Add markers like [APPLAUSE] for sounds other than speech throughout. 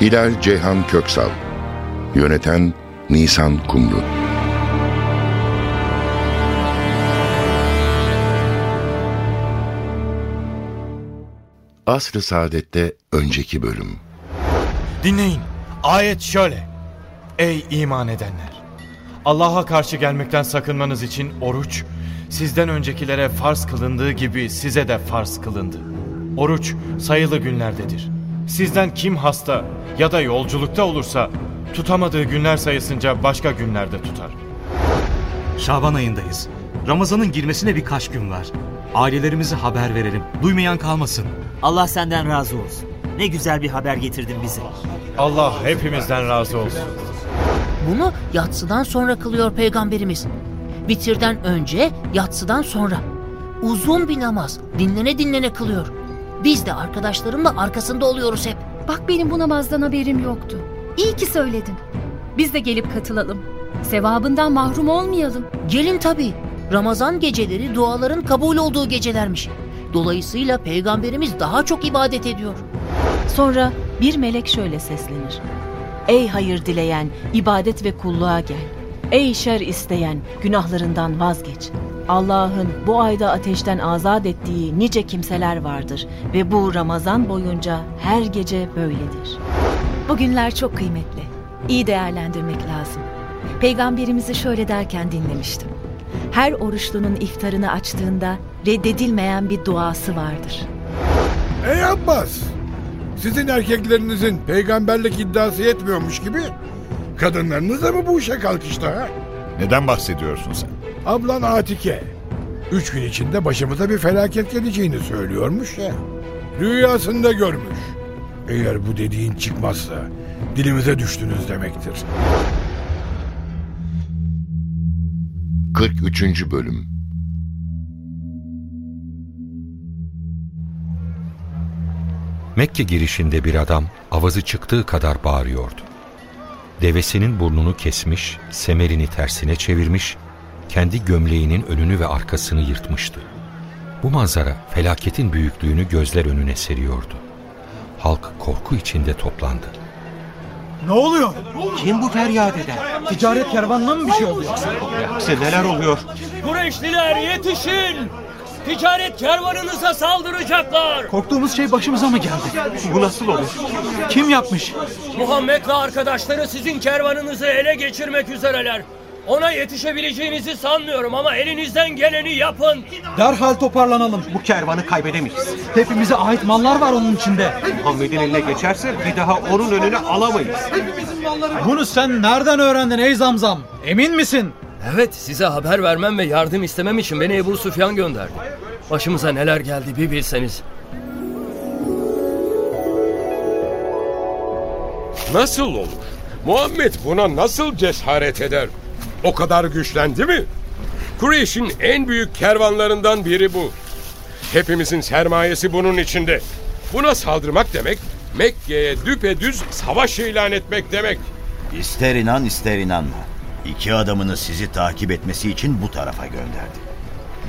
Hilal Ceyhan Köksal Yöneten Nisan Kumru Asr-ı Saadet'te önceki bölüm Dinleyin. Ayet şöyle. Ey iman edenler! Allah'a karşı gelmekten sakınmanız için oruç, sizden öncekilere farz kılındığı gibi size de farz kılındı. Oruç sayılı günlerdedir. Sizden kim hasta ya da yolculukta olursa tutamadığı günler sayısınca başka günlerde tutar. Şaban ayındayız. Ramazan'ın girmesine birkaç gün var. Ailelerimize haber verelim. Duymayan kalmasın. Allah senden razı olsun. Ne güzel bir haber getirdin bize. Allah hepimizden razı olsun. Bunu yatsıdan sonra kılıyor peygamberimiz. Bitirden önce, yatsıdan sonra. Uzun bir namaz, dinlene dinlene kılıyor. Biz de arkadaşlarımla arkasında oluyoruz hep. Bak benim bu namazdan haberim yoktu. İyi ki söyledin. Biz de gelip katılalım. Sevabından mahrum olmayalım. Gelin tabii. Ramazan geceleri duaların kabul olduğu gecelermiş. Dolayısıyla peygamberimiz daha çok ibadet ediyor. Sonra bir melek şöyle seslenir. Ey hayır dileyen, ibadet ve kulluğa gel. Ey şer isteyen, günahlarından vazgeç. Allah'ın bu ayda ateşten azat ettiği nice kimseler vardır ve bu Ramazan boyunca her gece böyledir. Bugünler çok kıymetli. İyi değerlendirmek lazım. Peygamberimizi şöyle derken dinlemiştim. Her oruçlunun iftarını açtığında reddedilmeyen bir duası vardır. Ey Abbas! Sizin erkeklerinizin peygamberlik iddiası yetmiyormuş gibi kadınlarınız da mı bu işe kalkıştı ha? Neden bahsediyorsun sen? Ablan Atike. Üç gün içinde başımıza bir felaket geleceğini söylüyormuş ya. Rüyasında görmüş. Eğer bu dediğin çıkmazsa dilimize düştünüz demektir. 43. Bölüm Mekke girişinde bir adam avazı çıktığı kadar bağırıyordu. Devesinin burnunu kesmiş, semerini tersine çevirmiş, kendi gömleğinin önünü ve arkasını yırtmıştı. Bu manzara felaketin büyüklüğünü gözler önüne seriyordu. Halk korku içinde toplandı. Ne oluyor? Kim bu feryat eder? Ticaret kervanına mı bir şey oluyor? Yoksa neler oluyor? Kureyşliler yetişin! Ticaret kervanınıza saldıracaklar! Korktuğumuz şey başımıza mı geldi? Bu nasıl olur? Kim yapmış? Muhammed ve arkadaşları sizin kervanınızı ele geçirmek üzereler. Ona yetişebileceğinizi sanmıyorum ama elinizden geleni yapın. Derhal toparlanalım. Bu kervanı kaybedemeyiz. Hepimize ait mallar var onun içinde. Muhammed'in eline geçerse bir daha onun önüne alamayız. Bunu sen nereden öğrendin ey Zamzam? Emin misin? Evet size haber vermem ve yardım istemem için beni Ebu Süfyan gönderdi. Başımıza neler geldi bir bilseniz. Nasıl olur? Muhammed buna nasıl cesaret eder? O kadar güçlendi mi? Kureyş'in en büyük kervanlarından biri bu. Hepimizin sermayesi bunun içinde. Buna saldırmak demek, Mekke'ye düpedüz savaş ilan etmek demek. İster inan ister inanma. İki adamını sizi takip etmesi için bu tarafa gönderdi.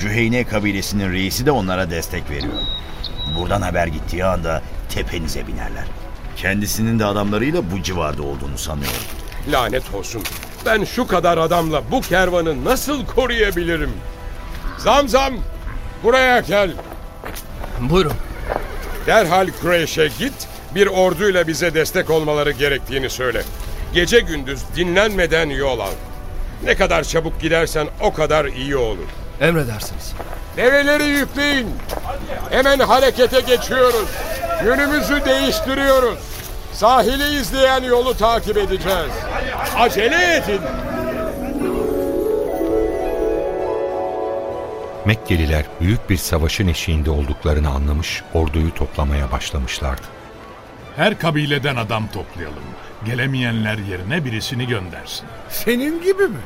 Cüheyne kabilesinin reisi de onlara destek veriyor. Buradan haber gittiği anda tepenize binerler. Kendisinin de adamlarıyla bu civarda olduğunu sanıyorum. Lanet olsun. Ben şu kadar adamla bu kervanı nasıl koruyabilirim? Zamzam buraya gel. Buyurun. Derhal Kureyş'e git bir orduyla bize destek olmaları gerektiğini söyle. Gece gündüz dinlenmeden yol al. Ne kadar çabuk gidersen o kadar iyi olur. Emredersiniz. Develeri yükleyin. Hemen harekete geçiyoruz. Yönümüzü değiştiriyoruz. Sahili izleyen yolu takip edeceğiz. Acele edin. Mekkeliler büyük bir savaşın eşiğinde olduklarını anlamış orduyu toplamaya başlamışlardı. Her kabileden adam toplayalım. Gelemeyenler yerine birisini göndersin. Senin gibi mi?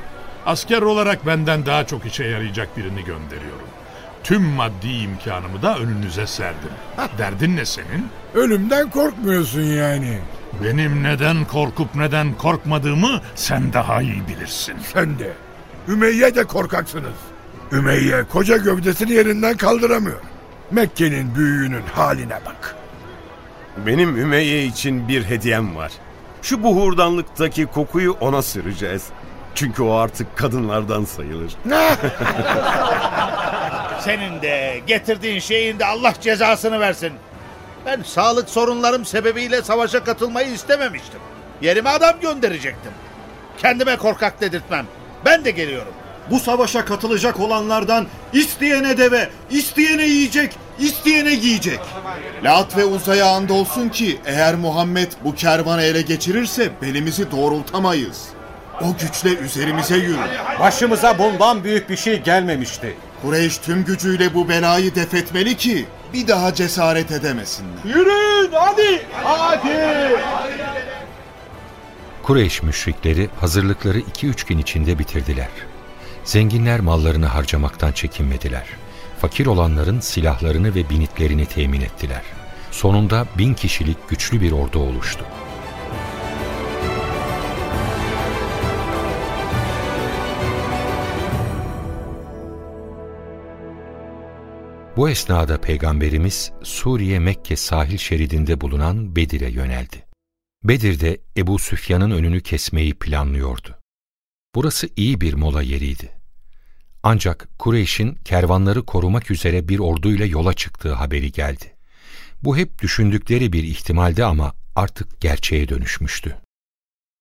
Asker olarak benden daha çok işe yarayacak birini gönderiyorum. Tüm maddi imkanımı da önünüze serdim. [LAUGHS] Derdin ne senin? Ölümden korkmuyorsun yani. Benim neden korkup neden korkmadığımı sen daha iyi bilirsin. Sen de. Ümeyye de korkaksınız. Ümeyye koca gövdesini yerinden kaldıramıyor. Mekke'nin büyüğünün haline bak. Benim Ümeyye için bir hediyem var. Şu buhurdanlıktaki kokuyu ona süreceğiz. Çünkü o artık kadınlardan sayılır. [LAUGHS] Senin de getirdiğin şeyin de Allah cezasını versin. Ben sağlık sorunlarım sebebiyle savaşa katılmayı istememiştim. Yerime adam gönderecektim. Kendime korkak dedirtmem. Ben de geliyorum. Bu savaşa katılacak olanlardan isteyene deve, isteyene yiyecek, isteyene giyecek. Lat ve Uzay'a andolsun ki eğer Muhammed bu kervanı ele geçirirse belimizi doğrultamayız. O güçle üzerimize yürür. Başımıza bundan büyük bir şey gelmemişti. Kureyş tüm gücüyle bu belayı defetmeli ki bir daha cesaret edemesinler. Yürüyün hadi. Hadi. Kureyş müşrikleri hazırlıkları 2-3 gün içinde bitirdiler. Zenginler mallarını harcamaktan çekinmediler. Fakir olanların silahlarını ve binitlerini temin ettiler. Sonunda bin kişilik güçlü bir ordu oluştu. Bu esnada Peygamberimiz Suriye Mekke sahil şeridinde bulunan Bedir'e yöneldi. Bedir'de Ebu Süfyan'ın önünü kesmeyi planlıyordu. Burası iyi bir mola yeriydi. Ancak Kureyş'in kervanları korumak üzere bir orduyla yola çıktığı haberi geldi. Bu hep düşündükleri bir ihtimaldi ama artık gerçeğe dönüşmüştü.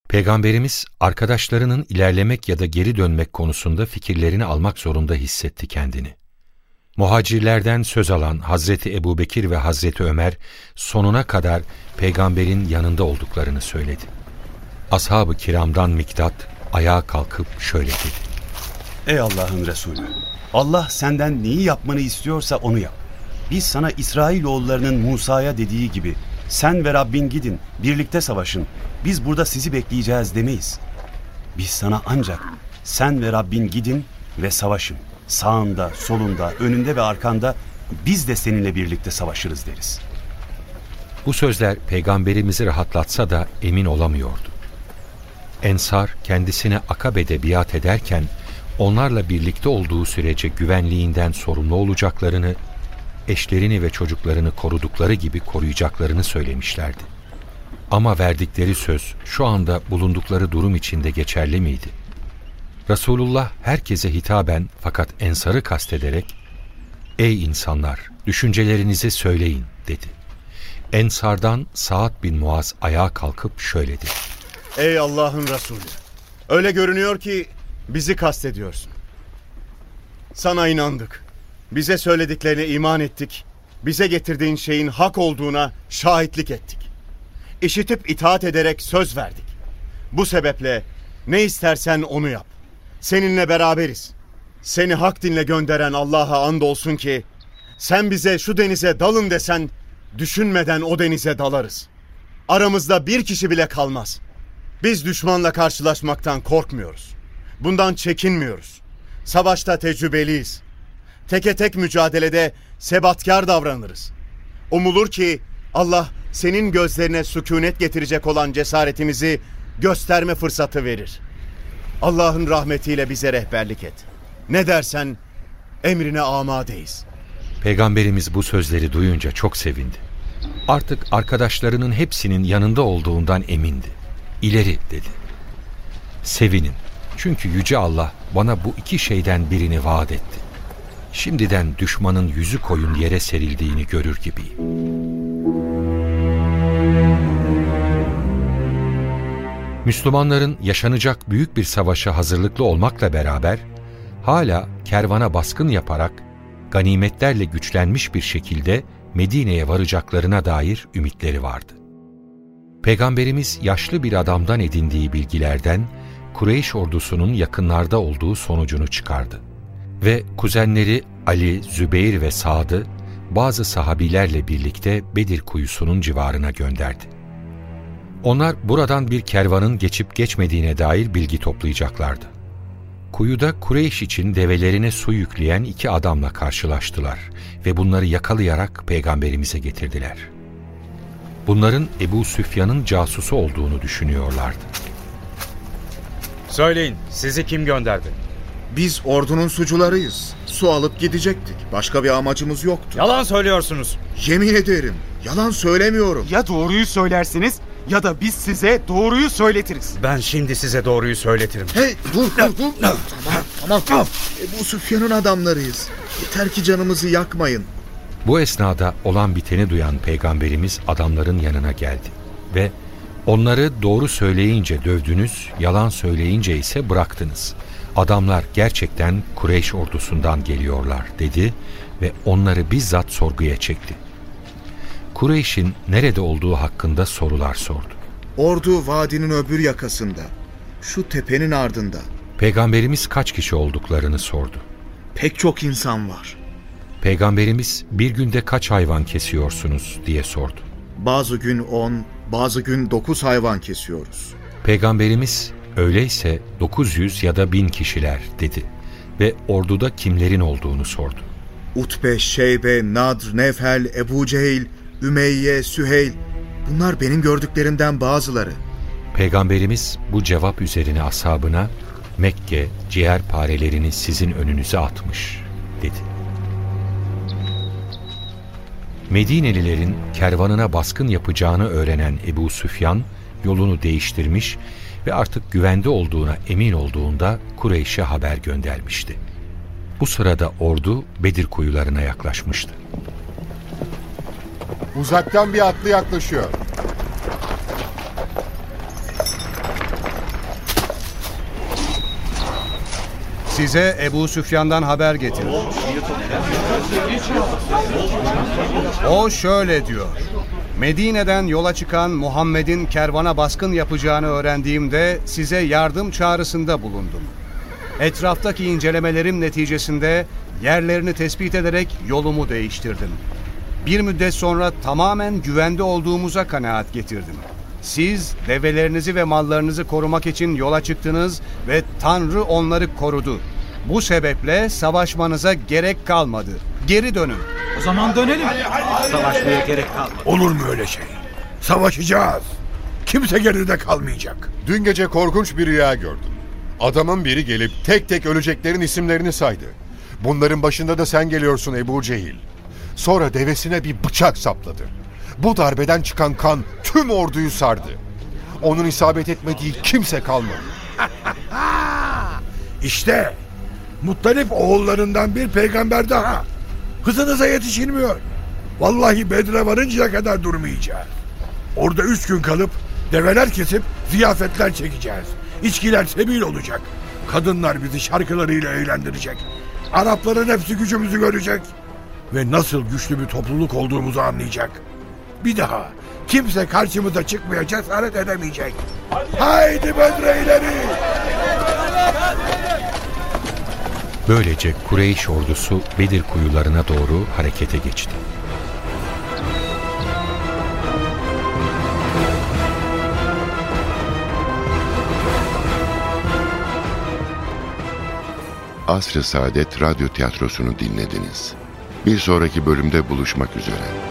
Peygamberimiz arkadaşlarının ilerlemek ya da geri dönmek konusunda fikirlerini almak zorunda hissetti kendini. Muhacirlerden söz alan Hazreti Ebubekir ve Hazreti Ömer sonuna kadar peygamberin yanında olduklarını söyledi. Ashab-ı kiramdan Miktat ayağa kalkıp şöyle dedi. Ey Allah'ın Resulü! Allah senden neyi yapmanı istiyorsa onu yap. Biz sana İsrailoğullarının Musa'ya dediği gibi sen ve Rabbin gidin, birlikte savaşın. Biz burada sizi bekleyeceğiz demeyiz. Biz sana ancak sen ve Rabbin gidin ve savaşın. Sağında, solunda, önünde ve arkanda biz de seninle birlikte savaşırız deriz. Bu sözler peygamberimizi rahatlatsa da emin olamıyordu. Ensar kendisine Akabe'de biat ederken onlarla birlikte olduğu sürece güvenliğinden sorumlu olacaklarını, eşlerini ve çocuklarını korudukları gibi koruyacaklarını söylemişlerdi. Ama verdikleri söz şu anda bulundukları durum içinde geçerli miydi? Resulullah herkese hitaben fakat Ensar'ı kastederek ''Ey insanlar, düşüncelerinizi söyleyin.'' dedi. Ensardan Saad bin Muaz ayağa kalkıp şöyle dedi. Ey Allah'ın Resulü! Öyle görünüyor ki bizi kastediyorsun. Sana inandık. Bize söylediklerine iman ettik. Bize getirdiğin şeyin hak olduğuna şahitlik ettik. İşitip itaat ederek söz verdik. Bu sebeple ne istersen onu yap. Seninle beraberiz. Seni hak dinle gönderen Allah'a andolsun ki sen bize şu denize dalın desen düşünmeden o denize dalarız. Aramızda bir kişi bile kalmaz. Biz düşmanla karşılaşmaktan korkmuyoruz. Bundan çekinmiyoruz. Savaşta tecrübeliyiz. Teke tek mücadelede sebatkar davranırız. Umulur ki Allah senin gözlerine sükunet getirecek olan cesaretimizi gösterme fırsatı verir. Allah'ın rahmetiyle bize rehberlik et. Ne dersen emrine amadeyiz. Peygamberimiz bu sözleri duyunca çok sevindi. Artık arkadaşlarının hepsinin yanında olduğundan emindi. İleri dedi. Sevinin. Çünkü Yüce Allah bana bu iki şeyden birini vaat etti. Şimdiden düşmanın yüzü koyun yere serildiğini görür gibiyim. Müslümanların yaşanacak büyük bir savaşa hazırlıklı olmakla beraber hala kervana baskın yaparak ganimetlerle güçlenmiş bir şekilde Medine'ye varacaklarına dair ümitleri vardı. Peygamberimiz yaşlı bir adamdan edindiği bilgilerden Kureyş ordusunun yakınlarda olduğu sonucunu çıkardı. Ve kuzenleri Ali, Zübeyir ve Sad'ı bazı sahabilerle birlikte Bedir kuyusunun civarına gönderdi. Onlar buradan bir kervanın geçip geçmediğine dair bilgi toplayacaklardı. Kuyuda Kureyş için develerine su yükleyen iki adamla karşılaştılar ve bunları yakalayarak peygamberimize getirdiler. Bunların Ebu Süfyan'ın casusu olduğunu düşünüyorlardı. Söyleyin, sizi kim gönderdi? Biz ordunun sucularıyız. Su alıp gidecektik. Başka bir amacımız yoktu. Yalan söylüyorsunuz. Yemin ederim. Yalan söylemiyorum. Ya doğruyu söylersiniz ya da biz size doğruyu söyletiriz. Ben şimdi size doğruyu söyletirim. Hey dur dur dur. [LAUGHS] tamam tamam tamam. Ebu Süfyan'ın adamlarıyız. Yeter ki canımızı yakmayın. Bu esnada olan biteni duyan peygamberimiz adamların yanına geldi ve onları doğru söyleyince dövdünüz, yalan söyleyince ise bıraktınız. Adamlar gerçekten Kureyş ordusundan geliyorlar dedi ve onları bizzat sorguya çekti. Kureyş'in nerede olduğu hakkında sorular sordu. Ordu vadinin öbür yakasında. Şu tepenin ardında. Peygamberimiz kaç kişi olduklarını sordu. Pek çok insan var. Peygamberimiz bir günde kaç hayvan kesiyorsunuz diye sordu. Bazı gün on, bazı gün dokuz hayvan kesiyoruz. Peygamberimiz öyleyse 900 ya da 1000 kişiler dedi ve orduda kimlerin olduğunu sordu. Utbe, Şeybe, Nadr, Nefhel, Ebu Cehil, Ümeyye, Süheyl bunlar benim gördüklerimden bazıları. Peygamberimiz bu cevap üzerine ashabına Mekke ciğer parelerini sizin önünüze atmış dedi. Medinelilerin kervanına baskın yapacağını öğrenen Ebu Süfyan yolunu değiştirmiş ve artık güvende olduğuna emin olduğunda Kureyş'e haber göndermişti. Bu sırada ordu Bedir kuyularına yaklaşmıştı. Uzaktan bir atlı yaklaşıyor. Size Ebu Süfyan'dan haber getir. O şöyle diyor. Medine'den yola çıkan Muhammed'in kervana baskın yapacağını öğrendiğimde size yardım çağrısında bulundum. Etraftaki incelemelerim neticesinde yerlerini tespit ederek yolumu değiştirdim. Bir müddet sonra tamamen güvende olduğumuza kanaat getirdim. Siz develerinizi ve mallarınızı korumak için yola çıktınız ve Tanrı onları korudu. Bu sebeple savaşmanıza gerek kalmadı. Geri dönün. O zaman dönelim. Savaşmaya gerek kalmadı. Olur mu öyle şey? Savaşacağız. Kimse geride kalmayacak. Dün gece korkunç bir rüya gördüm. Adamın biri gelip tek tek öleceklerin isimlerini saydı. Bunların başında da sen geliyorsun Ebu Cehil. Sonra devesine bir bıçak sapladı. Bu darbeden çıkan kan tüm orduyu sardı. Onun isabet etmediği kimse kalmadı. [LAUGHS] İşte Muttalip oğullarından bir peygamber daha. Hızınıza yetişilmiyor. Vallahi Bedre varıncaya kadar durmayacağız. Orada üç gün kalıp develer kesip ziyafetler çekeceğiz. İçkiler sebil olacak. Kadınlar bizi şarkılarıyla eğlendirecek. Arapların hepsi gücümüzü görecek. Ve nasıl güçlü bir topluluk olduğumuzu anlayacak. Bir daha kimse karşımıza çıkmaya cesaret edemeyecek. Haydi Bedre ileri! Böylece Kureyş ordusu Bedir kuyularına doğru harekete geçti. Asr-ı Saadet Radyo Tiyatrosu'nu dinlediniz. Bir sonraki bölümde buluşmak üzere.